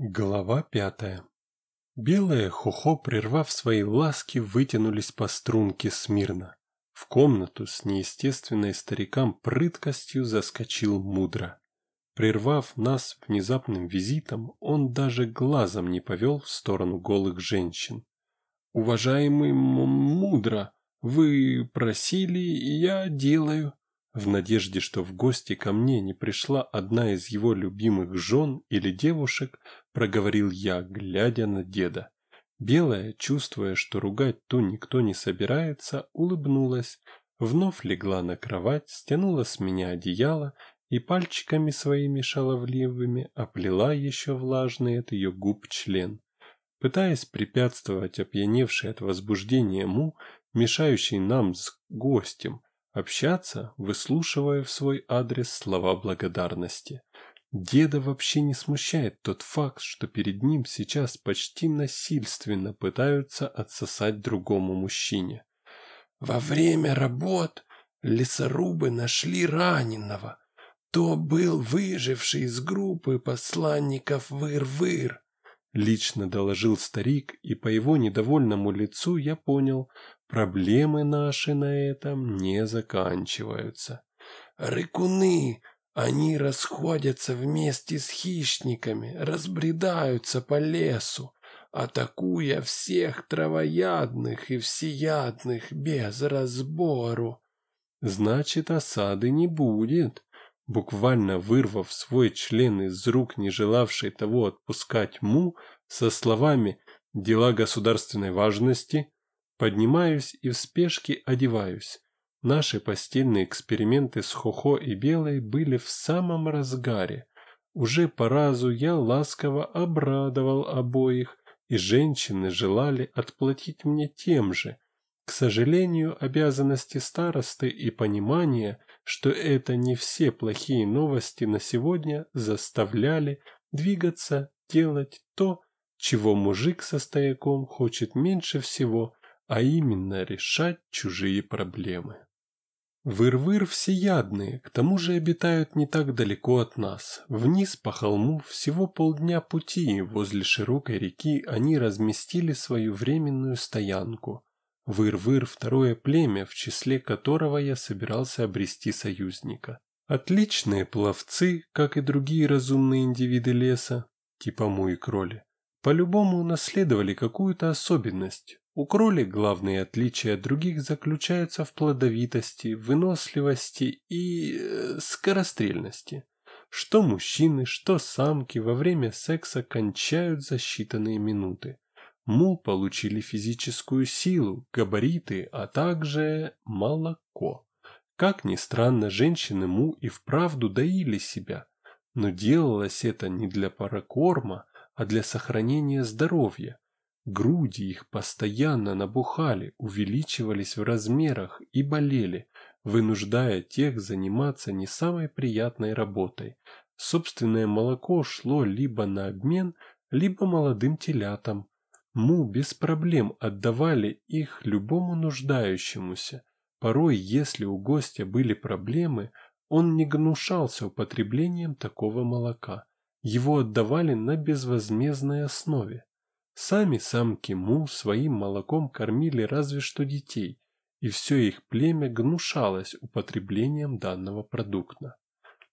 Глава пятая. Белые хохо, прервав свои ласки, вытянулись по струнке смирно. В комнату с неестественной старикам прыткостью заскочил мудро. Прервав нас внезапным визитом, он даже глазом не повел в сторону голых женщин. «Уважаемый мудро, вы просили, и я делаю», в надежде, что в гости ко мне не пришла одна из его любимых жен или девушек, проговорил я, глядя на деда. Белая, чувствуя, что ругать ту никто не собирается, улыбнулась, вновь легла на кровать, стянула с меня одеяло и пальчиками своими шаловливыми оплела еще влажный от ее губ член. Пытаясь препятствовать опьяневшей от возбуждения му, мешающей нам с гостем, общаться, выслушивая в свой адрес слова благодарности. Деда вообще не смущает тот факт, что перед ним сейчас почти насильственно пытаются отсосать другому мужчине. Во время работ лесорубы нашли раненого. То был выживший из группы посланников Выр-Выр. Лично доложил старик, и по его недовольному лицу я понял, Проблемы наши на этом не заканчиваются. Рыкуны, они расходятся вместе с хищниками, разбредаются по лесу, атакуя всех травоядных и всеядных без разбору. Значит, осады не будет. Буквально вырвав свой член из рук, не желавшей того отпускать Му, со словами «дела государственной важности», Поднимаюсь и в спешке одеваюсь. Наши постельные эксперименты с Хохо и Белой были в самом разгаре. Уже по разу я ласково обрадовал обоих, и женщины желали отплатить мне тем же. К сожалению, обязанности старосты и понимание, что это не все плохие новости на сегодня, заставляли двигаться, делать то, чего мужик со стояком хочет меньше всего, а именно решать чужие проблемы. Выр-выр всеядные, к тому же обитают не так далеко от нас. Вниз по холму всего полдня пути, возле широкой реки они разместили свою временную стоянку. Выр-выр – второе племя, в числе которого я собирался обрести союзника. Отличные пловцы, как и другие разумные индивиды леса, типа му и кроли, по-любому унаследовали какую-то особенность, у кролик главные отличия от других заключаются в плодовитости, выносливости и э, скорострельности. Что мужчины, что самки во время секса кончают за считанные минуты. Му получили физическую силу, габариты, а также молоко. Как ни странно, женщины Му и вправду доили себя, но делалось это не для паракорма, а для сохранения здоровья. Груди их постоянно набухали, увеличивались в размерах и болели, вынуждая тех заниматься не самой приятной работой. Собственное молоко шло либо на обмен, либо молодым телятам. Му без проблем отдавали их любому нуждающемуся. Порой, если у гостя были проблемы, он не гнушался употреблением такого молока. Его отдавали на безвозмездной основе. Сами самки Му своим молоком кормили разве что детей, и все их племя гнушалось употреблением данного продукта.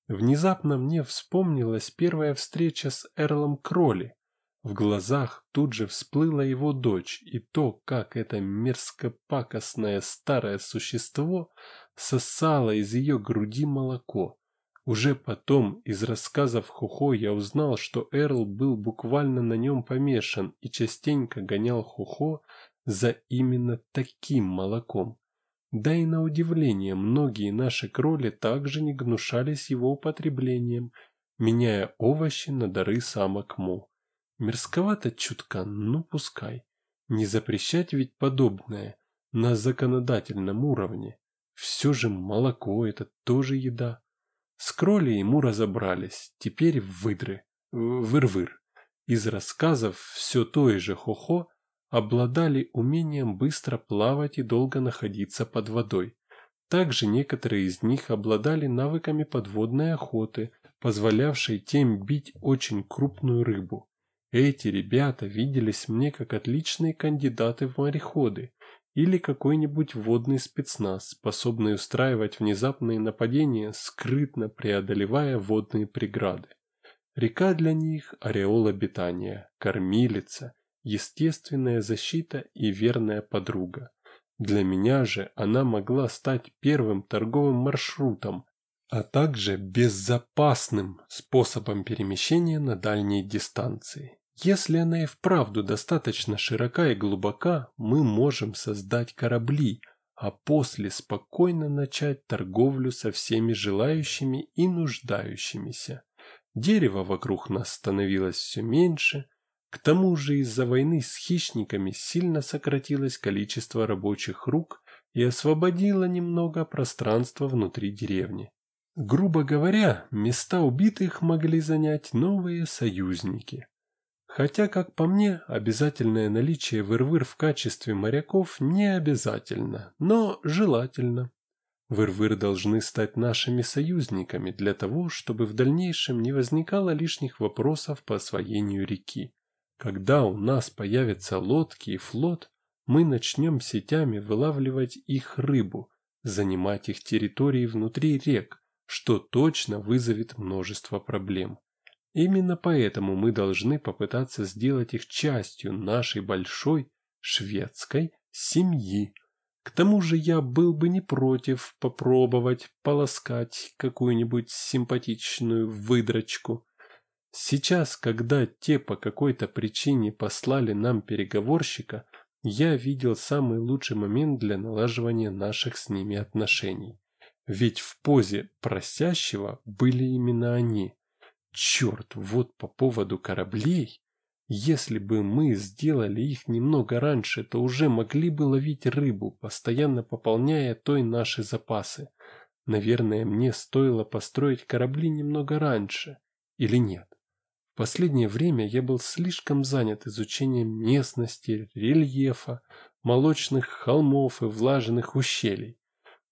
Внезапно мне вспомнилась первая встреча с Эрлом Кроли. В глазах тут же всплыла его дочь и то, как это мерзко-пакостное старое существо сосало из ее груди молоко. Уже потом из рассказов Хохо я узнал, что Эрл был буквально на нем помешан и частенько гонял Хохо за именно таким молоком. Да и на удивление, многие наши кроли также не гнушались его употреблением, меняя овощи на дары самок Мо. Мерзковато чутка, ну пускай. Не запрещать ведь подобное на законодательном уровне. Все же молоко – это тоже еда. С кроли ему разобрались, теперь выдры, выр-выр. Из рассказов все той же Хохо обладали умением быстро плавать и долго находиться под водой. Также некоторые из них обладали навыками подводной охоты, позволявшей тем бить очень крупную рыбу. Эти ребята виделись мне как отличные кандидаты в мореходы или какой-нибудь водный спецназ, способный устраивать внезапные нападения, скрытно преодолевая водные преграды. Река для них – ореол обитания, кормилица, естественная защита и верная подруга. Для меня же она могла стать первым торговым маршрутом, а также безопасным способом перемещения на дальней дистанции. Если она и вправду достаточно широка и глубока, мы можем создать корабли, а после спокойно начать торговлю со всеми желающими и нуждающимися. Дерева вокруг нас становилось все меньше, к тому же из-за войны с хищниками сильно сократилось количество рабочих рук и освободило немного пространства внутри деревни. Грубо говоря, места убитых могли занять новые союзники. Хотя, как по мне, обязательное наличие вырвыр в качестве моряков не обязательно, но желательно. Вырвыр должны стать нашими союзниками для того, чтобы в дальнейшем не возникало лишних вопросов по освоению реки. Когда у нас появятся лодки и флот, мы начнем сетями вылавливать их рыбу, занимать их территории внутри рек, что точно вызовет множество проблем. Именно поэтому мы должны попытаться сделать их частью нашей большой шведской семьи. К тому же я был бы не против попробовать полоскать какую-нибудь симпатичную выдрочку. Сейчас, когда те по какой-то причине послали нам переговорщика, я видел самый лучший момент для налаживания наших с ними отношений. Ведь в позе просящего были именно они. Черт, вот по поводу кораблей. Если бы мы сделали их немного раньше, то уже могли бы ловить рыбу, постоянно пополняя той наши запасы. Наверное, мне стоило построить корабли немного раньше. Или нет? В последнее время я был слишком занят изучением местности, рельефа, молочных холмов и влажных ущелий.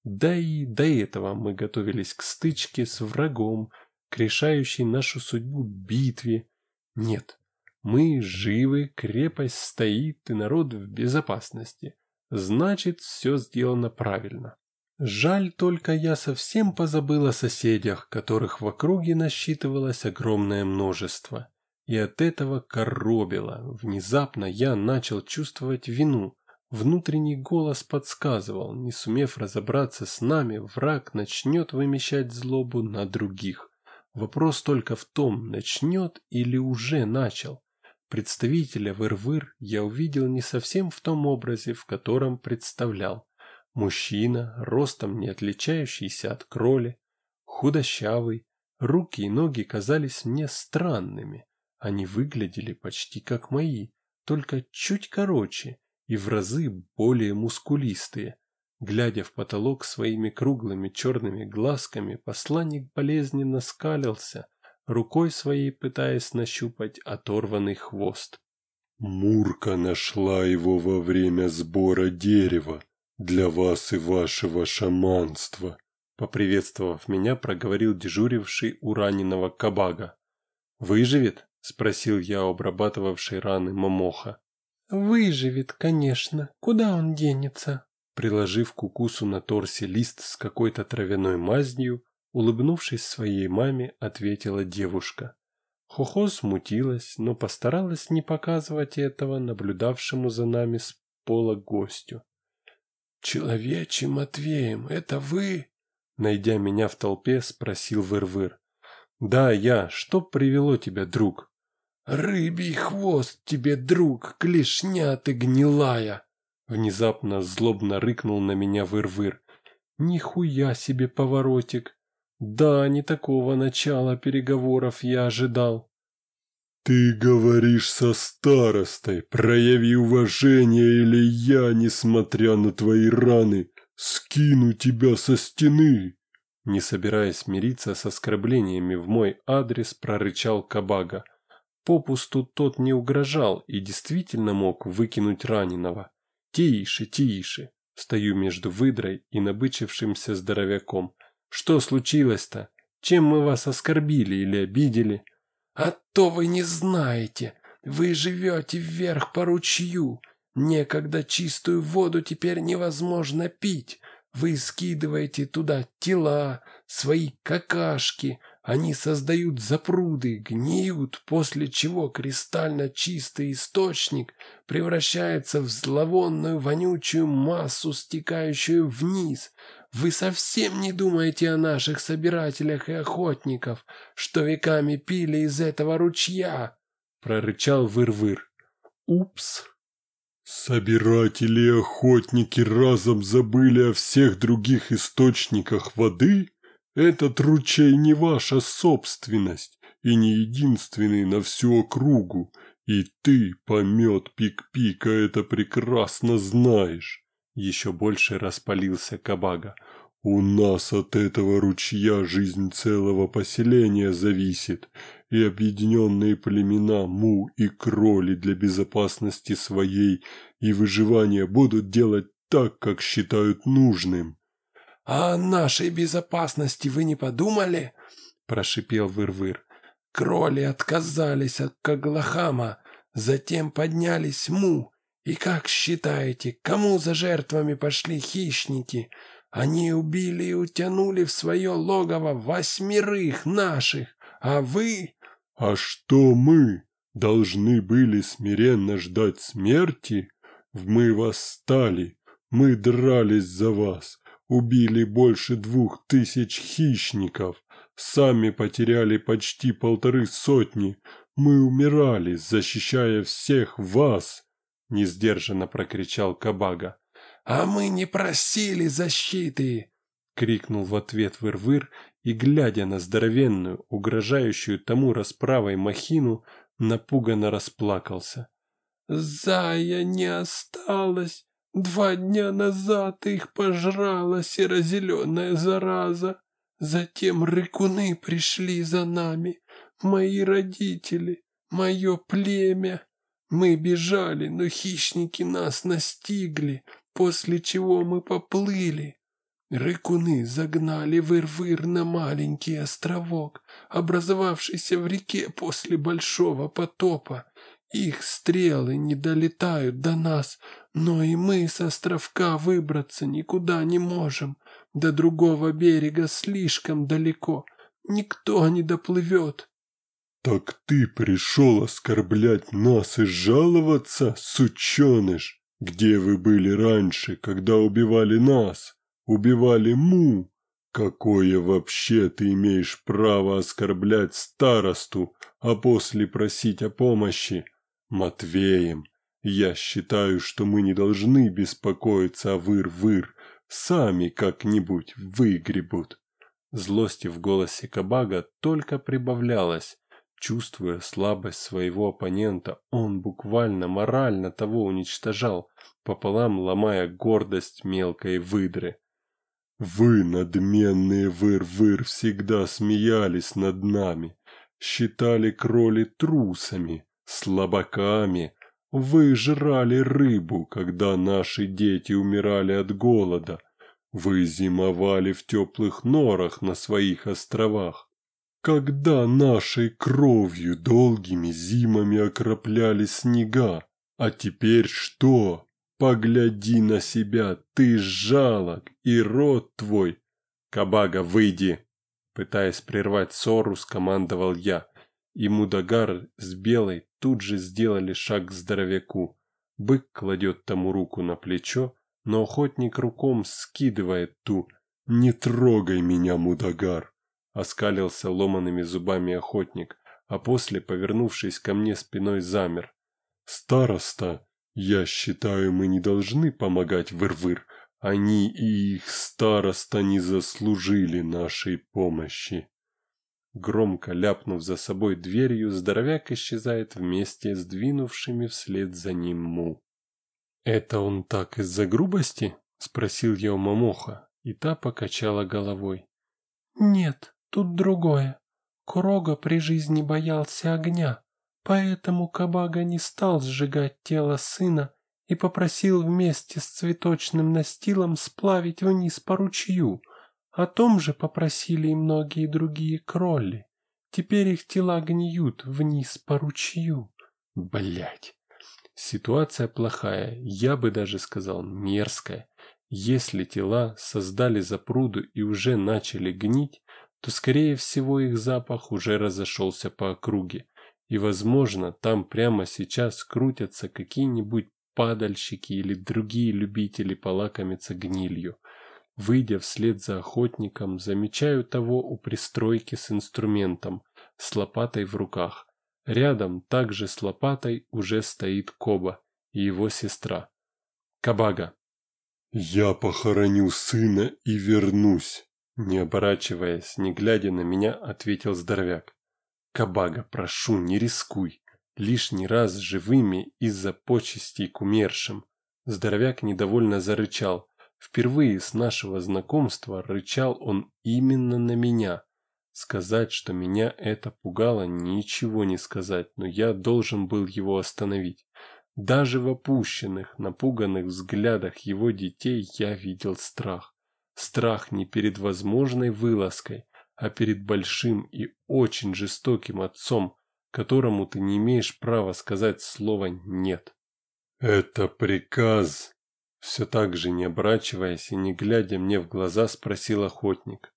Да и до этого мы готовились к стычке с врагом, к решающей нашу судьбу битве. Нет, мы живы, крепость стоит и народ в безопасности. Значит, все сделано правильно. Жаль только я совсем позабыл о соседях, которых в округе насчитывалось огромное множество. И от этого коробило. Внезапно я начал чувствовать вину. Внутренний голос подсказывал, не сумев разобраться с нами, враг начнет вымещать злобу на других. Вопрос только в том, начнет или уже начал. Представителя Вырвыр я увидел не совсем в том образе, в котором представлял. Мужчина, ростом не отличающийся от кроли, худощавый, руки и ноги казались мне странными. Они выглядели почти как мои, только чуть короче и в разы более мускулистые. Глядя в потолок своими круглыми черными глазками, посланник болезненно скалился, рукой своей пытаясь нащупать оторванный хвост. «Мурка нашла его во время сбора дерева для вас и вашего шаманства», поприветствовав меня, проговорил дежуривший у раненого кабага. «Выживет?» – спросил я обрабатывавший раны Момоха. «Выживет, конечно. Куда он денется?» Приложив к укусу на торсе лист с какой-то травяной мазнью, улыбнувшись своей маме, ответила девушка. Хохо смутилась, но постаралась не показывать этого наблюдавшему за нами с пола гостю. «Человечий Матвеем, это вы?» Найдя меня в толпе, спросил Выр-Выр. «Да, я. Что привело тебя, друг?» «Рыбий хвост тебе, друг, клешня ты гнилая!» Внезапно злобно рыкнул на меня выр-выр. «Нихуя себе поворотик! Да, не такого начала переговоров я ожидал!» «Ты говоришь со старостой, прояви уважение, или я, несмотря на твои раны, скину тебя со стены!» Не собираясь мириться с оскорблениями в мой адрес, прорычал Кабага – Попусту тот не угрожал и действительно мог выкинуть раненого. «Тише, тише!» Стою между выдрой и набычившимся здоровяком. «Что случилось-то? Чем мы вас оскорбили или обидели?» «А то вы не знаете! Вы живете вверх по ручью. Некогда чистую воду теперь невозможно пить. Вы скидываете туда тела, свои какашки. Они создают запруды, гниют, после чего кристально чистый источник превращается в зловонную вонючую массу, стекающую вниз. Вы совсем не думаете о наших собирателях и охотников, что веками пили из этого ручья прорычал Выр-Выр. Упс. Собиратели и охотники разом забыли о всех других источниках воды? Этот ручей не ваша собственность и не единственный на всю округу, и ты, помет Пик-Пика, это прекрасно знаешь. Еще больше распалился Кабага. У нас от этого ручья жизнь целого поселения зависит, и объединенные племена Му и Кроли для безопасности своей и выживания будут делать так, как считают нужным. — А о нашей безопасности вы не подумали? — прошипел Выр-Выр. — Кроли отказались от Каглахама, затем поднялись Му. И как считаете, кому за жертвами пошли хищники? — они убили и утянули в свое логово восьмерых наших, а вы... А что мы? Должны были смиренно ждать смерти? Мы восстали, мы дрались за вас, убили больше двух тысяч хищников, сами потеряли почти полторы сотни, мы умирали, защищая всех вас, несдержанно прокричал Кабага. «А мы не просили защиты!» — крикнул в ответ Выр-Выр и, глядя на здоровенную, угрожающую тому расправой махину, напуганно расплакался. «Зая не осталось. Два дня назад их пожрала серо-зеленая зараза. Затем рыкуны пришли за нами, мои родители, мое племя. Мы бежали, но хищники нас настигли, после чего мы поплыли. Рыкуны загнали выр-выр на маленький островок, образовавшийся в реке после большого потопа. Их стрелы не долетают до нас, но и мы с островка выбраться никуда не можем. До другого берега слишком далеко, никто не доплывет. «Так ты пришел оскорблять нас и жаловаться, сученыш?» Где вы были раньше, когда убивали нас? Убивали Му? Какое вообще ты имеешь право оскорблять старосту, а после просить о помощи? Матвеем, я считаю, что мы не должны беспокоиться о выр-выр. Сами как-нибудь выгребут. Злости в голосе Кабага только прибавлялось. Чувствуя слабость своего оппонента, он буквально морально того уничтожал, пополам ломая гордость мелкой выдры. «Вы, надменные выр-выр, всегда смеялись над нами, считали кроли трусами, слабаками. Вы жрали рыбу, когда наши дети умирали от голода. Вы зимовали в теплых норах на своих островах. Когда нашей кровью долгими зимами окропляли снега, а теперь что? Погляди на себя, ты жалок, и рот твой. Кабага, выйди! Пытаясь прервать ссору, скомандовал я, и Мудагар с Белой тут же сделали шаг к здоровяку. Бык кладет тому руку на плечо, но охотник руком скидывает ту. «Не трогай меня, Мудагар!» Оскалился ломанными зубами охотник, а после, повернувшись ко мне спиной, замер. «Староста, я считаю, мы не должны помогать Выр-Выр. Они и их староста не заслужили нашей помощи». Громко ляпнув за собой дверью, здоровяк исчезает вместе с двинувшими вслед за ним Му. «Это он так из-за грубости?» – спросил я у Мамоха, и та покачала головой. «Нет, Тут другое. Крога при жизни боялся огня, поэтому Кабага не стал сжигать тело сына и попросил вместе с цветочным настилом сплавить вниз по ручью. О том же попросили и многие другие кролли. Теперь их тела гниют вниз по ручью. Блять. Ситуация плохая, я бы даже сказал мерзкая. Если тела создали запруду и уже начали гнить, то скорее всего их запах уже разошелся по округе. И возможно там прямо сейчас крутятся какие-нибудь падальщики или другие любители полакомиться гнилью. Выйдя вслед за охотником, замечаю того у пристройки с инструментом, с лопатой в руках. Рядом также с лопатой уже стоит Коба и его сестра. Кабага. «Я похороню сына и вернусь», не оборачиваясь, не глядя на меня, ответил здоровяк. «Кабага, прошу, не рискуй лишний раз живыми из-за почестей к умершим. Здоровяк недовольно зарычал. Впервые с нашего знакомства рычал он именно на меня. Сказать, что меня это пугало, ничего не сказать, но я должен был его остановить. Даже в опущенных, напуганных взглядах его детей я видел страх. Страх не перед возможной вылазкой, а перед большим и очень жестоким отцом, которому ты не имеешь права сказать слово «нет». «Это приказ!» Все так же, не оборачиваясь и не глядя мне в глаза, спросил охотник.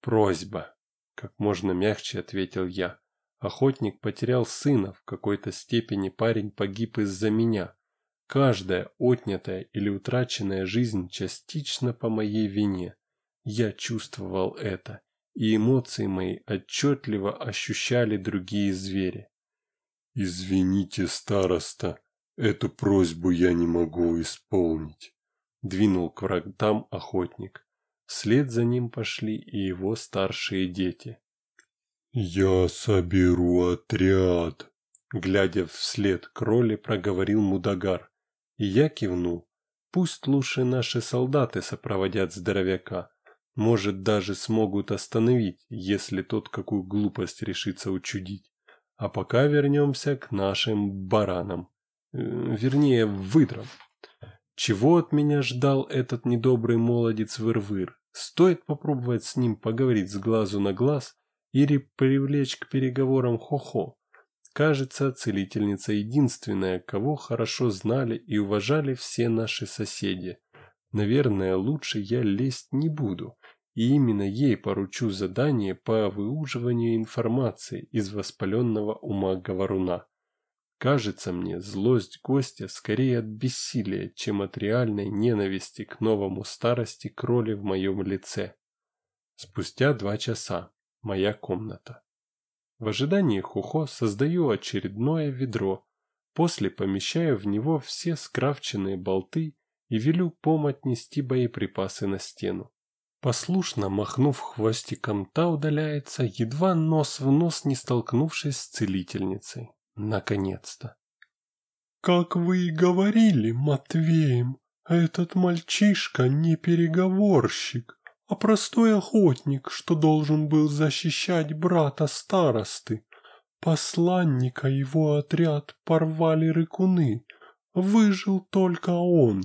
«Просьба!» Как можно мягче ответил я. Охотник потерял сына, в какой-то степени парень погиб из-за меня. Каждая отнятая или утраченная жизнь частично по моей вине. Я чувствовал это и эмоции мои отчетливо ощущали другие звери. «Извините, староста, эту просьбу я не могу исполнить», — двинул к врагам охотник. Вслед за ним пошли и его старшие дети. «Я соберу отряд», — глядя вслед кроли, проговорил Мудагар. И я кивнул. «Пусть лучше наши солдаты сопроводят здоровяка, может, даже смогут остановить, если тот какую глупость решится учудить. А пока вернемся к нашим баранам. Э, вернее, выдрам. Чего от меня ждал этот недобрый молодец Вырвыр? Стоит попробовать с ним поговорить с глазу на глаз или привлечь к переговорам Хо-Хо. Кажется, целительница единственная, кого хорошо знали и уважали все наши соседи. Наверное, лучше я лезть не буду и именно ей поручу задание по выуживанию информации из воспаленного ума говоруна. Кажется мне, злость гостя скорее от бессилия, чем от реальной ненависти к новому старости кроли в моем лице. Спустя два часа. Моя комната. В ожидании Хухо создаю очередное ведро, после помещаю в него все скрафченные болты и велю пом отнести боеприпасы на стену. Послушно махнув хвостиком, та удаляется, едва нос в нос не столкнувшись с целительницей. Наконец-то. «Как вы и говорили, Матвеем, этот мальчишка не переговорщик, а простой охотник, что должен был защищать брата старосты. Посланника его отряд порвали рыкуны, выжил только он».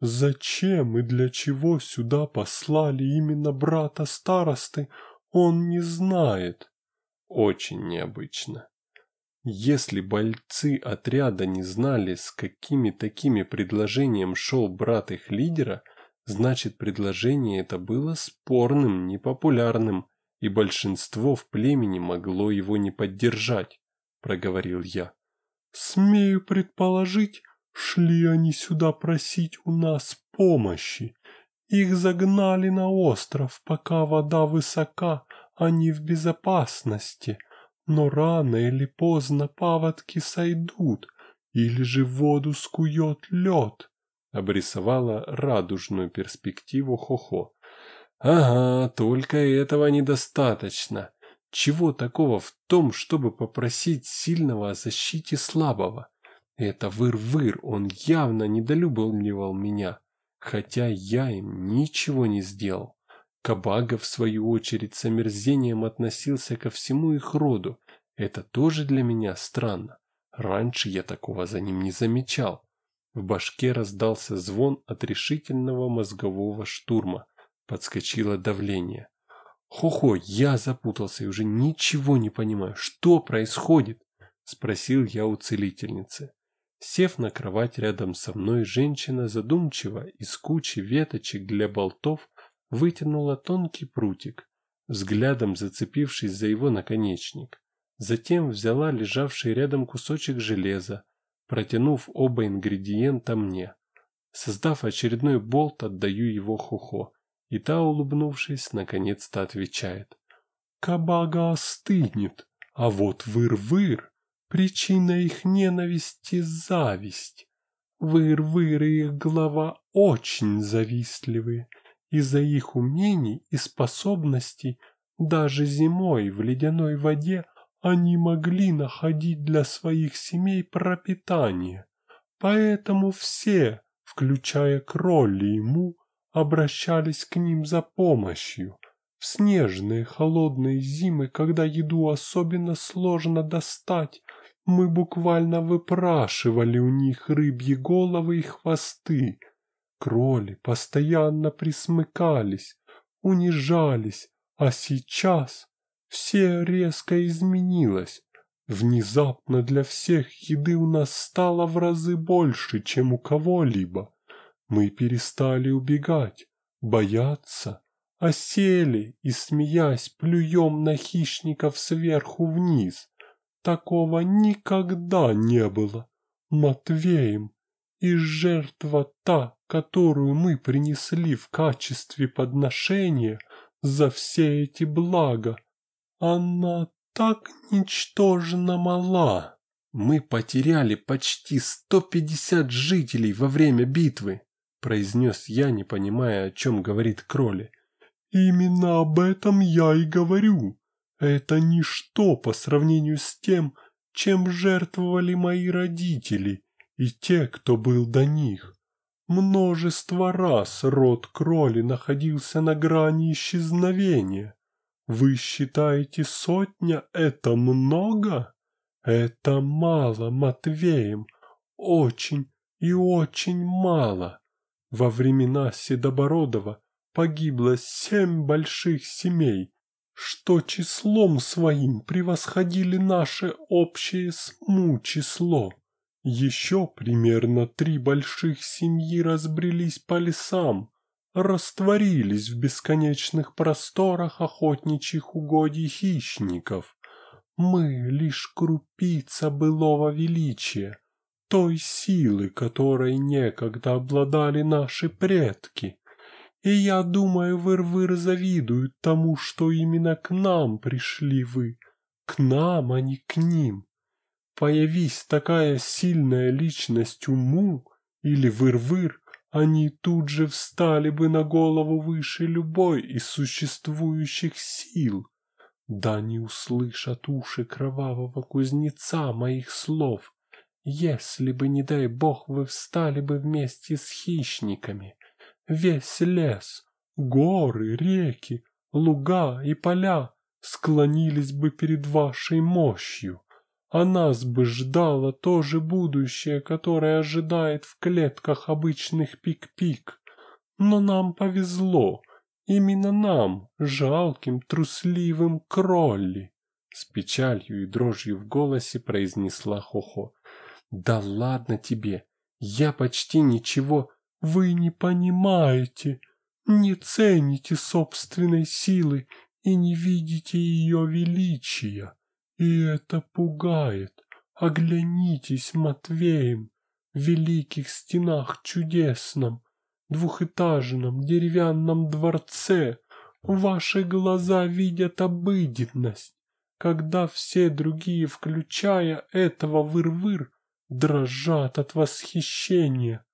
Зачем и для чего сюда послали именно брата старосты, он не знает. Очень необычно. Если бойцы отряда не знали, с какими такими предложением шел брат их лидера, значит предложение это было спорным, непопулярным, и большинство в племени могло его не поддержать, проговорил я. Смею предположить, Шли они сюда просить у нас помощи. Их загнали на остров, пока вода высока, они в безопасности. Но рано или поздно паводки сойдут, или же воду скует лед. Обрисовала радужную перспективу Хохо. Ага, только этого недостаточно. Чего такого в том, чтобы попросить сильного о защите слабого? Это выр-выр, он явно недолюбливал меня, хотя я им ничего не сделал. Кабага, в свою очередь, с омерзением относился ко всему их роду. Это тоже для меня странно. Раньше я такого за ним не замечал. В башке раздался звон от решительного мозгового штурма. Подскочило давление. Хо-хо, я запутался и уже ничего не понимаю. Что происходит? Спросил я у целительницы. Сев на кровать рядом со мной, женщина задумчиво из кучи веточек для болтов вытянула тонкий прутик, взглядом зацепившись за его наконечник. Затем взяла лежавший рядом кусочек железа, протянув оба ингредиента мне. Создав очередной болт, отдаю его Хухо, и та, улыбнувшись, наконец-то отвечает. «Кабага остынет, а вот выр-выр, причина их ненависти – зависть. Выр-выр и их глава очень завистливые, из-за их умений и способностей даже зимой в ледяной воде они могли находить для своих семей пропитание. Поэтому все, включая Кролли и Му, обращались к ним за помощью. В снежные холодные зимы, когда еду особенно сложно достать, мы буквально выпрашивали у них рыбьи головы и хвосты. Кроли постоянно присмыкались, унижались, а сейчас все резко изменилось. Внезапно для всех еды у нас стало в разы больше, чем у кого-либо. Мы перестали убегать, бояться, а сели и, смеясь, плюем на хищников сверху вниз. Такого никогда не было. Матвеем. И жертва та, которую мы принесли в качестве подношения за все эти блага, она так ничтожно мала. Мы потеряли почти 150 жителей во время битвы, произнес я, не понимая, о чем говорит Кроли. Именно об этом я и говорю. Это ничто по сравнению с тем, чем жертвовали мои родители и те, кто был до них. Множество раз род Кроли находился на грани исчезновения. Вы считаете сотня это много? Это мало, Матвеем, очень и очень мало. Во времена Седобородова погибло семь больших семей, что числом своим превосходили наше общее СМУ число. Еще примерно три больших семьи разбрелись по лесам, растворились в бесконечных просторах охотничьих угодий хищников. Мы лишь крупица былого величия, той силы, которой некогда обладали наши предки. И я думаю, выр-выр завидуют тому, что именно к нам пришли вы, к нам, а не к ним. Появись такая сильная личность уму или выр-выр, они тут же встали бы на голову выше любой из существующих сил. Да не услышат уши кровавого кузнеца моих слов, если бы, не дай бог, вы встали бы вместе с хищниками. Весь лес, горы, реки, луга и поля склонились бы перед вашей мощью а нас бы ждало то же будущее, которое ожидает в клетках обычных пик-пик. Но нам повезло, именно нам, жалким, трусливым кролли. С печалью и дрожью в голосе произнесла Хохо. «Да ладно тебе, я почти ничего...» «Вы не понимаете, не цените собственной силы и не видите ее величия. И это пугает. Оглянитесь, Матвеем, в великих стенах чудесном, двухэтажном деревянном дворце ваши глаза видят обыденность, когда все другие, включая этого выр-выр, дрожат от восхищения.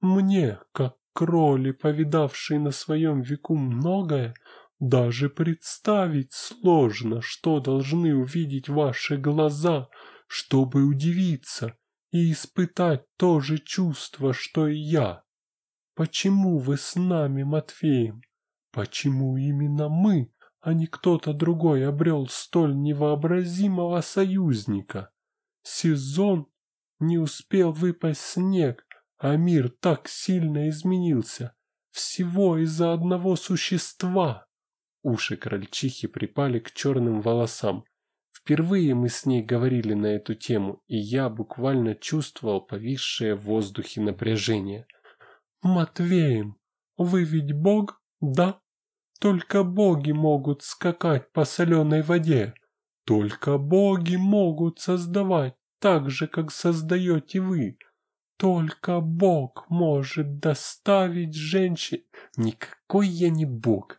Мне, как кроли, повидавшей на своем веку многое, даже представить сложно, что должны увидеть ваши глаза, чтобы удивиться и испытать то же чувство, что и я. Почему вы с нами, Матвеем? Почему именно мы, а не кто-то другой обрел столь невообразимого союзника? Сезон не успел выпасть снег, а мир так сильно изменился. Всего из-за одного существа. Уши крольчихи припали к черным волосам. Впервые мы с ней говорили на эту тему, и я буквально чувствовал повисшее в воздухе напряжение. «Матвеем, вы ведь бог, да? Только боги могут скакать по соленой воде. Только боги могут создавать так же, как создаете вы. Только Бог может доставить женщин. Никакой я не Бог,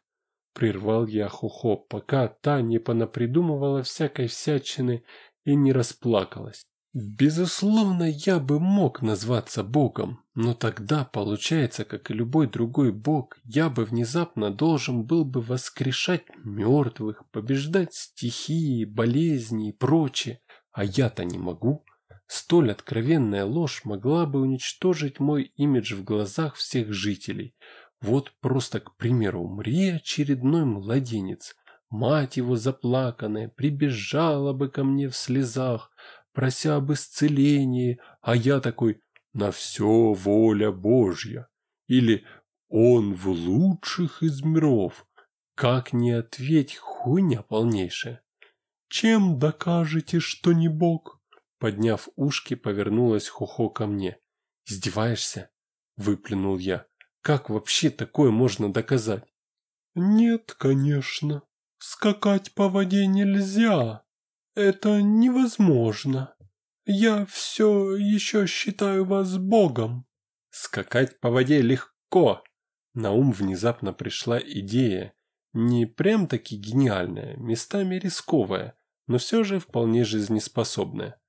прервал я Хохо, пока та не понапридумывала всякой всячины и не расплакалась. Безусловно, я бы мог назваться Богом, но тогда, получается, как и любой другой Бог, я бы внезапно должен был бы воскрешать мертвых, побеждать стихии, болезни и прочее, а я-то не могу. Столь откровенная ложь могла бы уничтожить мой имидж в глазах всех жителей. Вот просто, к примеру, умри очередной младенец. Мать его заплаканная прибежала бы ко мне в слезах, прося об исцелении, а я такой «на все воля Божья» или «он в лучших из миров». Как не ответь, хуйня полнейшая. Чем докажете, что не Бог? Подняв ушки, повернулась Хохо ко мне. «Издеваешься?» – выплюнул я. «Как вообще такое можно доказать?» «Нет, конечно. Скакать по воде нельзя. Это невозможно. Я все еще считаю вас богом». «Скакать по воде легко!» На ум внезапно пришла идея. Не прям-таки гениальная, местами рисковая, но все же вполне жизнеспособная.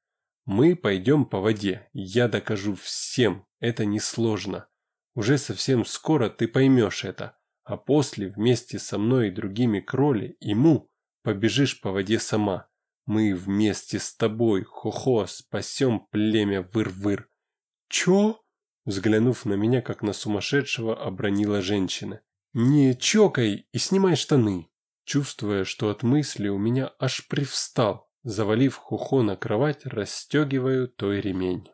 Мы пойдем по воде, я докажу всем, это несложно. Уже совсем скоро ты поймешь это, а после вместе со мной и другими кроли и му побежишь по воде сама. Мы вместе с тобой, хо-хо, спасем племя выр-выр. Чё? Взглянув на меня, как на сумасшедшего, обронила женщина. Не чокай и снимай штаны. Чувствуя, что от мысли у меня аж привстал, Завалив Хухо на кровать, расстегиваю той ремень.